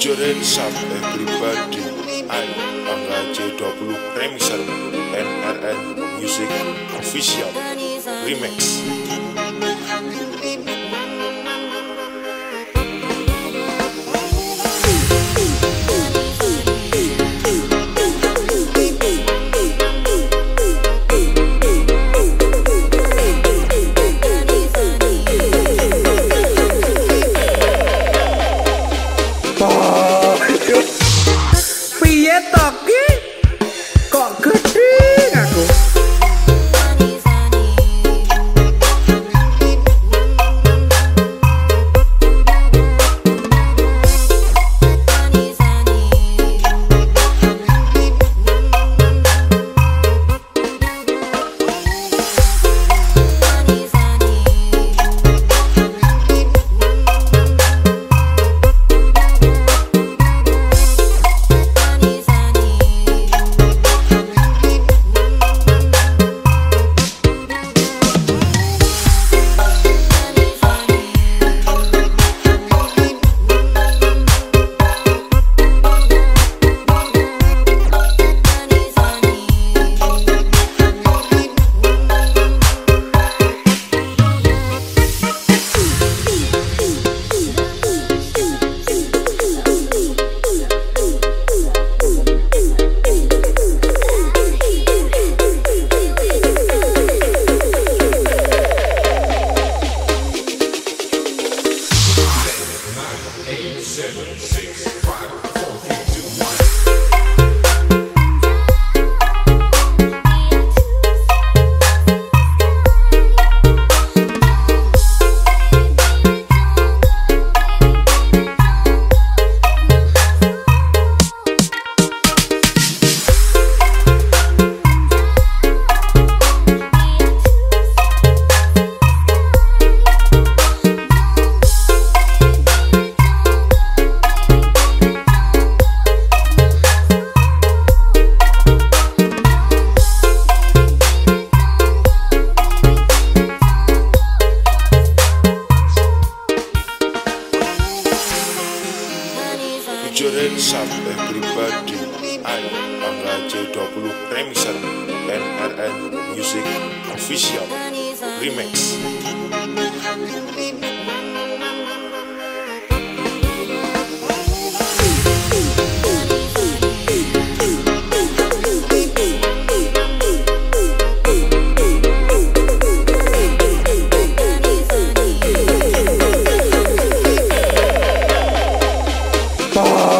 Featuring Sub Everybody. I Bangga J20 Remixer NRN Music Official Remix seven, six, five, four, three. sampai pribadi I Bangga J20 Remixer NRN Music Official Remix Oh!